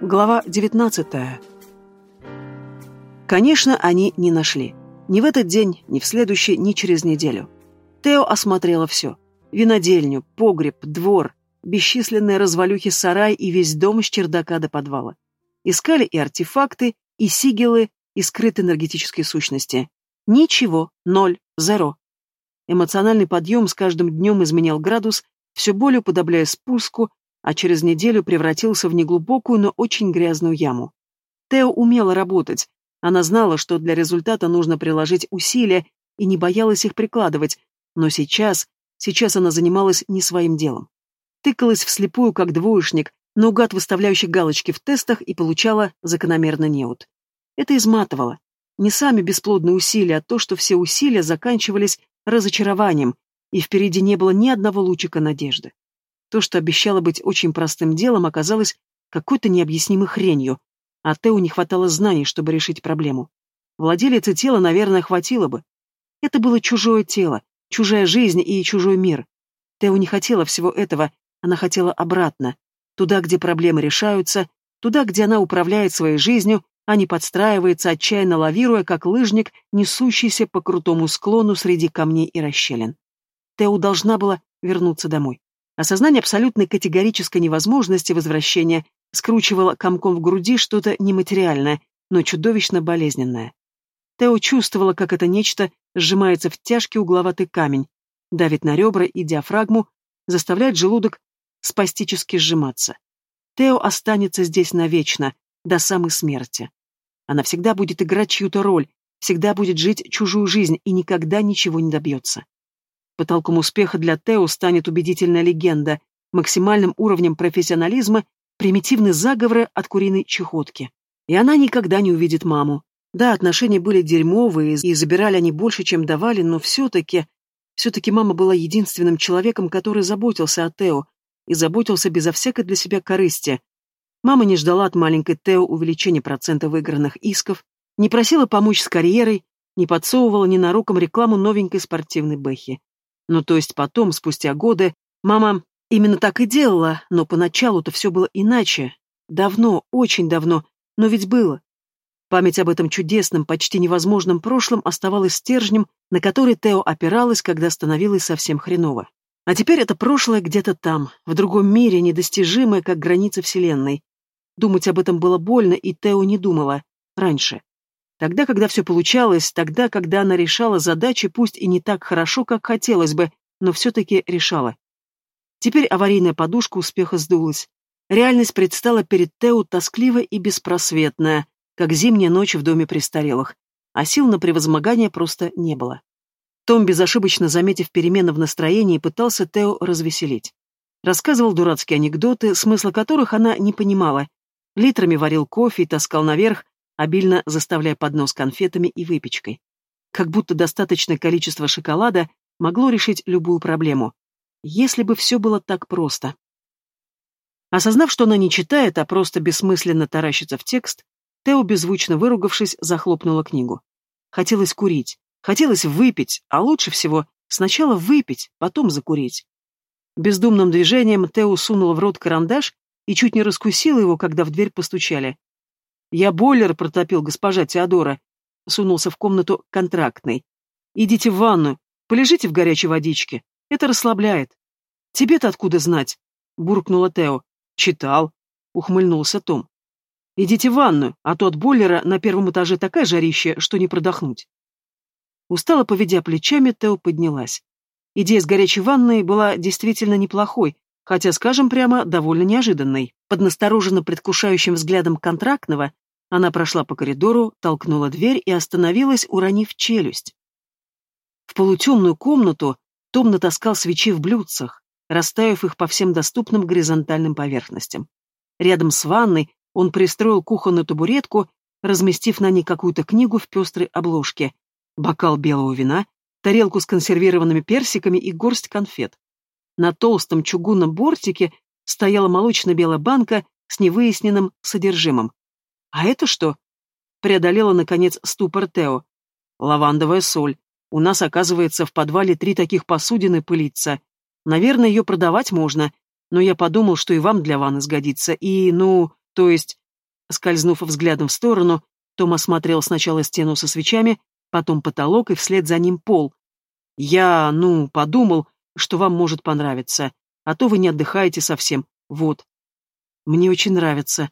Глава 19. Конечно, они не нашли. Ни в этот день, ни в следующий, ни через неделю. Тео осмотрела все. Винодельню, погреб, двор, бесчисленные развалюхи сарай и весь дом с чердака до подвала. Искали и артефакты, и сигилы, и скрытые энергетические сущности. Ничего, ноль, зеро. Эмоциональный подъем с каждым днем изменял градус, все более уподобляя спуску, а через неделю превратился в неглубокую, но очень грязную яму. Тео умела работать. Она знала, что для результата нужно приложить усилия, и не боялась их прикладывать, но сейчас, сейчас она занималась не своим делом. Тыкалась вслепую, как двоечник, наугад выставляющий галочки в тестах и получала закономерно неуд. Это изматывало. Не сами бесплодные усилия, а то, что все усилия заканчивались разочарованием, и впереди не было ни одного лучика надежды. То, что обещало быть очень простым делом, оказалось какой-то необъяснимой хренью, а Тео не хватало знаний, чтобы решить проблему. Владелице тела, наверное, хватило бы. Это было чужое тело, чужая жизнь и чужой мир. Тео не хотела всего этого, она хотела обратно, туда, где проблемы решаются, туда, где она управляет своей жизнью, а не подстраивается, отчаянно лавируя, как лыжник, несущийся по крутому склону среди камней и расщелин. Тео должна была вернуться домой. Осознание абсолютной категорической невозможности возвращения скручивало комком в груди что-то нематериальное, но чудовищно болезненное. Тео чувствовала, как это нечто сжимается в тяжкий угловатый камень, давит на ребра и диафрагму, заставляет желудок спастически сжиматься. Тео останется здесь навечно, до самой смерти. Она всегда будет играть чью-то роль, всегда будет жить чужую жизнь и никогда ничего не добьется. Потолком успеха для Тео станет убедительная легенда, максимальным уровнем профессионализма примитивные заговоры от куриной чехотки. И она никогда не увидит маму. Да, отношения были дерьмовые, и забирали они больше, чем давали, но все-таки... Все-таки мама была единственным человеком, который заботился о Тео, и заботился безо всякой для себя корысти. Мама не ждала от маленькой Тео увеличения процента выигранных исков, не просила помочь с карьерой, не подсовывала ненароком рекламу новенькой спортивной бэхи. Ну, то есть потом, спустя годы, мама именно так и делала, но поначалу-то все было иначе. Давно, очень давно, но ведь было. Память об этом чудесном, почти невозможном прошлом оставалась стержнем, на который Тео опиралась, когда становилась совсем хреново. А теперь это прошлое где-то там, в другом мире, недостижимое, как граница Вселенной. Думать об этом было больно, и Тео не думала. Раньше. Тогда, когда все получалось, тогда, когда она решала задачи, пусть и не так хорошо, как хотелось бы, но все-таки решала. Теперь аварийная подушка успеха сдулась. Реальность предстала перед Тео тоскливо и беспросветная, как зимняя ночь в доме престарелых, а сил на превозмогание просто не было. Том, безошибочно заметив перемены в настроении, пытался Тео развеселить. Рассказывал дурацкие анекдоты, смысла которых она не понимала. Литрами варил кофе и таскал наверх, обильно заставляя поднос конфетами и выпечкой. Как будто достаточное количество шоколада могло решить любую проблему. Если бы все было так просто. Осознав, что она не читает, а просто бессмысленно таращится в текст, Тео, беззвучно выругавшись, захлопнула книгу. Хотелось курить, хотелось выпить, а лучше всего сначала выпить, потом закурить. Бездумным движением Тео сунула в рот карандаш и чуть не раскусила его, когда в дверь постучали. «Я бойлер протопил, госпожа Теодора», — сунулся в комнату контрактный. «Идите в ванну, полежите в горячей водичке. Это расслабляет». «Тебе-то откуда знать?» — буркнула Тео. «Читал», — ухмыльнулся Том. «Идите в ванну, а то от бойлера на первом этаже такая жарища, что не продохнуть». Устало поведя плечами, Тео поднялась. Идея с горячей ванной была действительно неплохой, хотя, скажем прямо, довольно неожиданной. Под настороженно предвкушающим взглядом контрактного она прошла по коридору, толкнула дверь и остановилась, уронив челюсть. В полутемную комнату Том натаскал свечи в блюдцах, расставив их по всем доступным горизонтальным поверхностям. Рядом с ванной он пристроил кухонную табуретку, разместив на ней какую-то книгу в пестрой обложке, бокал белого вина, тарелку с консервированными персиками и горсть конфет. На толстом чугунном бортике стояла молочно-белая банка с невыясненным содержимым. «А это что?» Преодолела, наконец, ступор Тео. «Лавандовая соль. У нас, оказывается, в подвале три таких посудины пылится. Наверное, ее продавать можно, но я подумал, что и вам для ванны сгодится. И, ну, то есть, Скользнув взглядом в сторону, том осмотрел сначала стену со свечами, потом потолок и вслед за ним пол. «Я, ну, подумал, что вам может понравиться, а то вы не отдыхаете совсем, вот». «Мне очень нравится».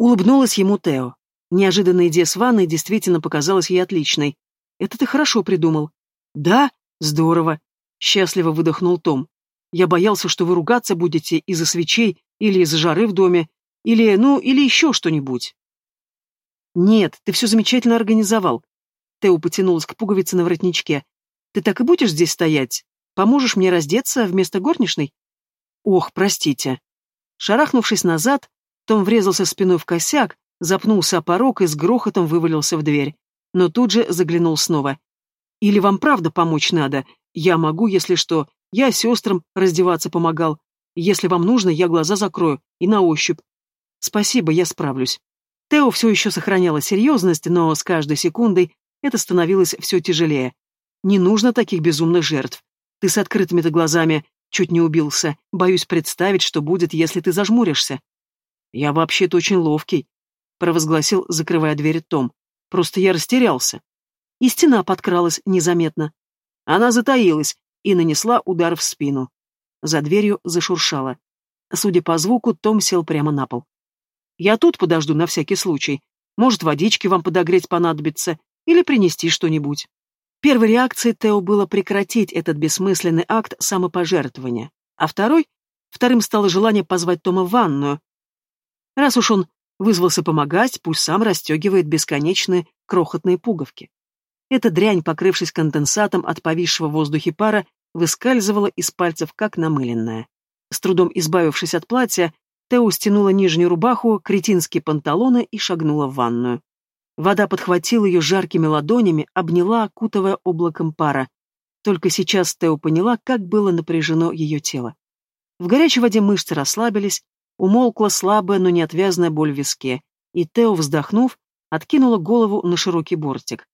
Улыбнулась ему Тео. Неожиданная идея с ванной действительно показалась ей отличной. «Это ты хорошо придумал». «Да? Здорово!» — счастливо выдохнул Том. «Я боялся, что вы ругаться будете из-за свечей или из-за жары в доме, или, ну, или еще что-нибудь». «Нет, ты все замечательно организовал». Тео потянулась к пуговице на воротничке. «Ты так и будешь здесь стоять? Поможешь мне раздеться вместо горничной?» «Ох, простите». Шарахнувшись назад, том врезался спиной в косяк, запнулся о порог и с грохотом вывалился в дверь. Но тут же заглянул снова. «Или вам правда помочь надо? Я могу, если что. Я сестрам раздеваться помогал. Если вам нужно, я глаза закрою. И на ощупь. Спасибо, я справлюсь». Тео все еще сохраняла серьезность, но с каждой секундой это становилось все тяжелее. Не нужно таких безумных жертв. Ты с открытыми-то глазами чуть не убился. Боюсь представить, что будет, если ты зажмуришься. Я вообще-то очень ловкий, провозгласил, закрывая дверь Том. Просто я растерялся. И стена подкралась незаметно. Она затаилась и нанесла удар в спину. За дверью зашуршала. Судя по звуку, Том сел прямо на пол. «Я тут подожду на всякий случай. Может, водички вам подогреть понадобится или принести что-нибудь». Первой реакцией Тео было прекратить этот бессмысленный акт самопожертвования, а второй, вторым стало желание позвать Тома в ванную. Раз уж он Вызвался помогать, пусть сам расстегивает бесконечные крохотные пуговки. Эта дрянь, покрывшись конденсатом от повисшего в воздухе пара, выскальзывала из пальцев, как намыленная. С трудом избавившись от платья, Тео стянула нижнюю рубаху, кретинские панталоны и шагнула в ванную. Вода подхватила ее жаркими ладонями, обняла, окутывая облаком пара. Только сейчас Тео поняла, как было напряжено ее тело. В горячей воде мышцы расслабились, Умолкла слабая, но неотвязная боль в виске, и Тео, вздохнув, откинула голову на широкий бортик.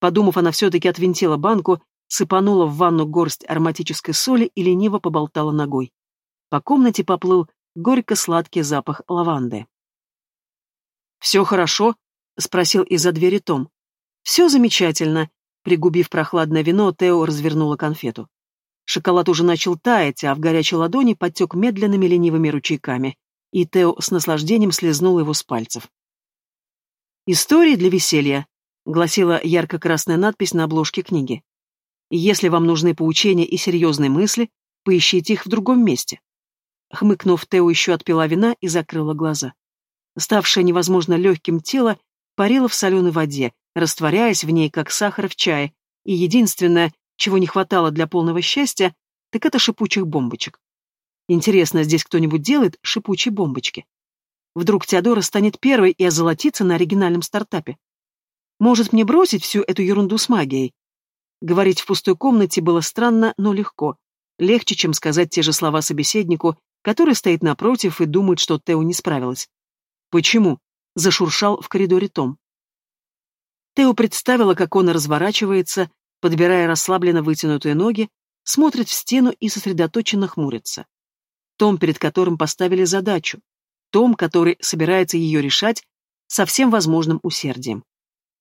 Подумав, она все-таки отвинтила банку, сыпанула в ванну горсть ароматической соли и лениво поболтала ногой. По комнате поплыл горько-сладкий запах лаванды. «Все хорошо?» — спросил из-за двери Том. «Все замечательно», — пригубив прохладное вино, Тео развернула конфету. Шоколад уже начал таять, а в горячей ладони подтек медленными ленивыми ручейками, и Тео с наслаждением слезнул его с пальцев. «Истории для веселья», — гласила ярко-красная надпись на обложке книги. «Если вам нужны поучения и серьезные мысли, поищите их в другом месте». Хмыкнув, Тео еще отпила вина и закрыла глаза. Ставшее невозможно легким тело парило в соленой воде, растворяясь в ней, как сахар в чае, и единственное, чего не хватало для полного счастья, так это шипучих бомбочек. Интересно, здесь кто-нибудь делает шипучие бомбочки? Вдруг Теодора станет первой и озолотится на оригинальном стартапе? Может, мне бросить всю эту ерунду с магией? Говорить в пустой комнате было странно, но легко. Легче, чем сказать те же слова собеседнику, который стоит напротив и думает, что Тео не справилась. «Почему?» — зашуршал в коридоре Том. Тео представила, как он разворачивается, подбирая расслабленно вытянутые ноги, смотрит в стену и сосредоточенно хмурится. Том, перед которым поставили задачу. Том, который собирается ее решать со всем возможным усердием.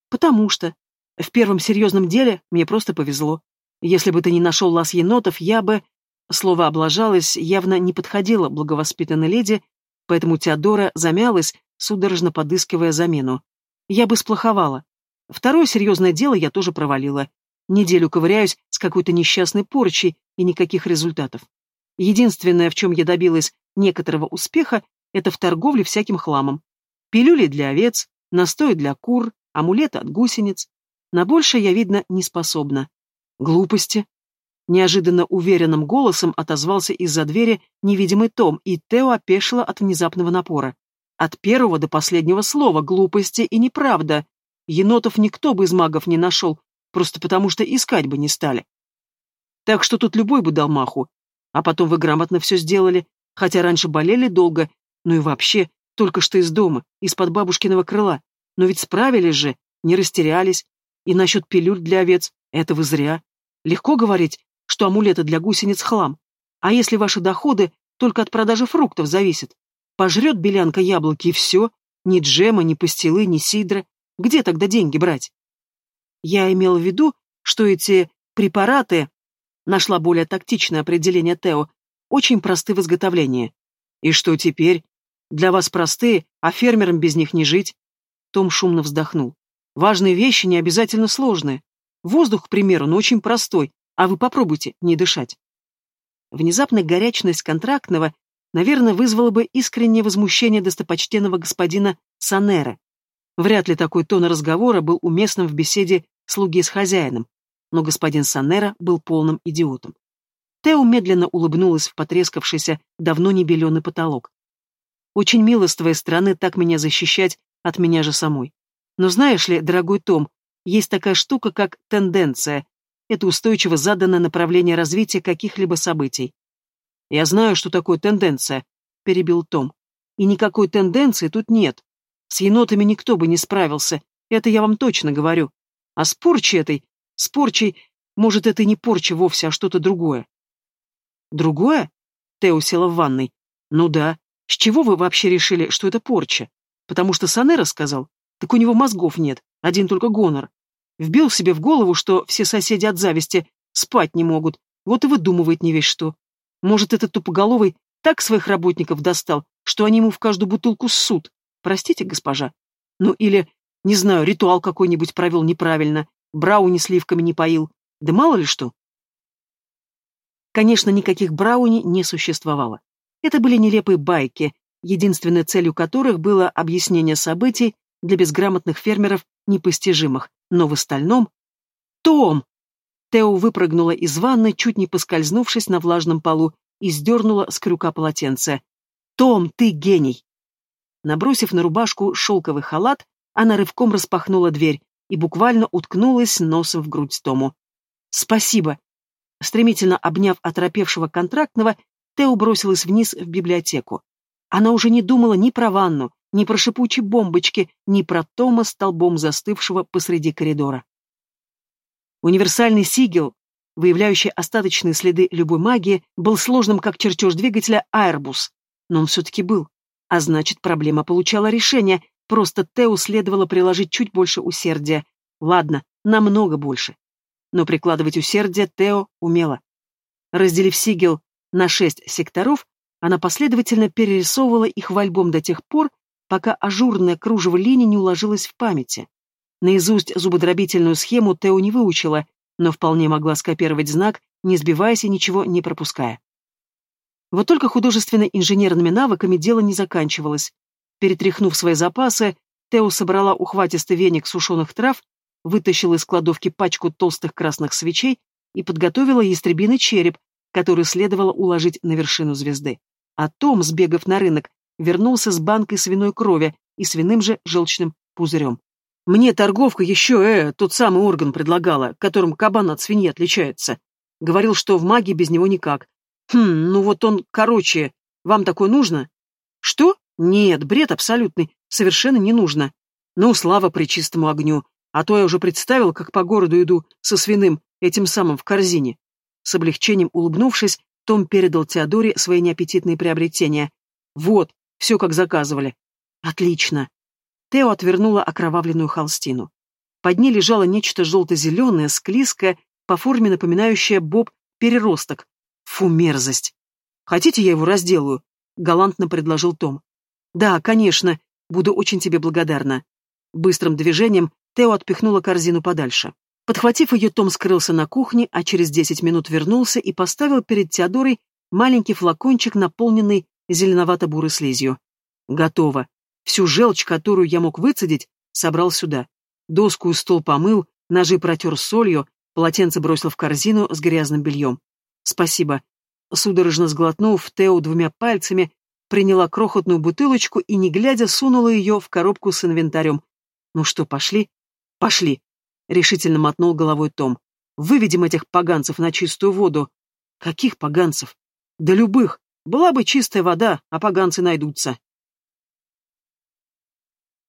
Потому что в первом серьезном деле мне просто повезло. Если бы ты не нашел лаз енотов, я бы... Слово «облажалась» явно не подходило благовоспитанной леди, поэтому Теодора замялась, судорожно подыскивая замену. Я бы сплоховала. Второе серьезное дело я тоже провалила. Неделю ковыряюсь с какой-то несчастной порчей и никаких результатов. Единственное, в чем я добилась некоторого успеха, это в торговле всяким хламом. Пилюли для овец, настой для кур, амулеты от гусениц. На большее я, видно, не способна. Глупости. Неожиданно уверенным голосом отозвался из-за двери невидимый Том, и Тео опешила от внезапного напора. От первого до последнего слова глупости и неправда. Енотов никто бы из магов не нашел, просто потому что искать бы не стали. Так что тут любой бы дал маху. А потом вы грамотно все сделали, хотя раньше болели долго, ну и вообще, только что из дома, из-под бабушкиного крыла. Но ведь справились же, не растерялись. И насчет пилюль для овец, это вы зря. Легко говорить, что амулеты для гусениц хлам. А если ваши доходы только от продажи фруктов зависят? Пожрет белянка яблоки и все, Ни джема, ни пастилы, ни сидра. Где тогда деньги брать? Я имел в виду, что эти препараты, нашла более тактичное определение Тео, очень просты в изготовлении. И что теперь? Для вас простые, а фермерам без них не жить. Том шумно вздохнул. Важные вещи не обязательно сложные. Воздух, к примеру, но очень простой, а вы попробуйте не дышать. Внезапная горячность контрактного, наверное, вызвала бы искреннее возмущение достопочтенного господина Санера. Вряд ли такой тон разговора был уместным в беседе слуги с хозяином, но господин Санера был полным идиотом. Тео медленно улыбнулась в потрескавшийся, давно не беленый потолок. «Очень мило с твоей стороны так меня защищать от меня же самой. Но знаешь ли, дорогой Том, есть такая штука, как тенденция. Это устойчиво заданное направление развития каких-либо событий. «Я знаю, что такое тенденция», — перебил Том. «И никакой тенденции тут нет. С енотами никто бы не справился, это я вам точно говорю. А с порчей этой, с порчей, может, это не порча вовсе, а что-то другое». «Другое?» — Тео села в ванной. «Ну да. С чего вы вообще решили, что это порча? Потому что Санера сказал? Так у него мозгов нет, один только гонор. Вбил себе в голову, что все соседи от зависти спать не могут, вот и выдумывает не весь что. Может, этот тупоголовый так своих работников достал, что они ему в каждую бутылку ссут. Простите, госпожа. Ну или, не знаю, ритуал какой-нибудь провел неправильно, брауни сливками не поил. Да мало ли что. Конечно, никаких брауни не существовало. Это были нелепые байки, единственной целью которых было объяснение событий для безграмотных фермеров непостижимых, но в остальном... «Том!» Тео выпрыгнула из ванны, чуть не поскользнувшись на влажном полу, и сдернула с крюка полотенце. «Том, ты гений!» Набросив на рубашку шелковый халат, она рывком распахнула дверь и буквально уткнулась носом в грудь Тому. «Спасибо!» Стремительно обняв оторопевшего контрактного, Тео бросилась вниз в библиотеку. Она уже не думала ни про ванну, ни про шипучие бомбочки, ни про Тома столбом застывшего посреди коридора. Универсальный сигел, выявляющий остаточные следы любой магии, был сложным как чертеж двигателя Airbus, но он все-таки был. А значит, проблема получала решение, просто Тео следовало приложить чуть больше усердия. Ладно, намного больше. Но прикладывать усердие Тео умела. Разделив сигел на шесть секторов, она последовательно перерисовывала их в альбом до тех пор, пока ажурное кружево линий не уложилось в памяти. Наизусть зубодробительную схему Тео не выучила, но вполне могла скопировать знак, не сбиваясь и ничего не пропуская. Вот только художественно-инженерными навыками дело не заканчивалось. Перетряхнув свои запасы, Тео собрала ухватистый веник сушеных трав, вытащила из кладовки пачку толстых красных свечей и подготовила ястребиный череп, который следовало уложить на вершину звезды. А Том, сбегав на рынок, вернулся с банкой свиной крови и свиным же желчным пузырем. Мне торговка еще, э, тот самый орган предлагала, которым кабан от свиньи отличается. Говорил, что в магии без него никак. Хм, ну вот он, короче, вам такое нужно? Что? Нет, бред абсолютный, совершенно не нужно. Ну, слава причистому огню. А то я уже представил, как по городу иду со свиным, этим самым в корзине. С облегчением улыбнувшись, Том передал Теодоре свои неаппетитные приобретения. Вот, все как заказывали. Отлично. Тео отвернула окровавленную холстину. Под ней лежало нечто желто-зеленое, склизкое, по форме напоминающее боб переросток. Фу, мерзость. Хотите, я его разделаю? Галантно предложил Том. Да, конечно, буду очень тебе благодарна. Быстрым движением Тео отпихнула корзину подальше. Подхватив ее, Том скрылся на кухне, а через десять минут вернулся и поставил перед Теодорой маленький флакончик, наполненный зеленовато-бурой слизью. Готово. Всю желчь, которую я мог выцедить, собрал сюда. Доску и стол помыл, ножи протер солью, полотенце бросил в корзину с грязным бельем. Спасибо. Судорожно сглотнув, Тео двумя пальцами приняла крохотную бутылочку и, не глядя, сунула ее в коробку с инвентарем. Ну что, пошли? Пошли. Решительно мотнул головой Том. Выведем этих поганцев на чистую воду. Каких поганцев? Да любых. Была бы чистая вода, а поганцы найдутся.